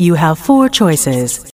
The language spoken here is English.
You have four choices.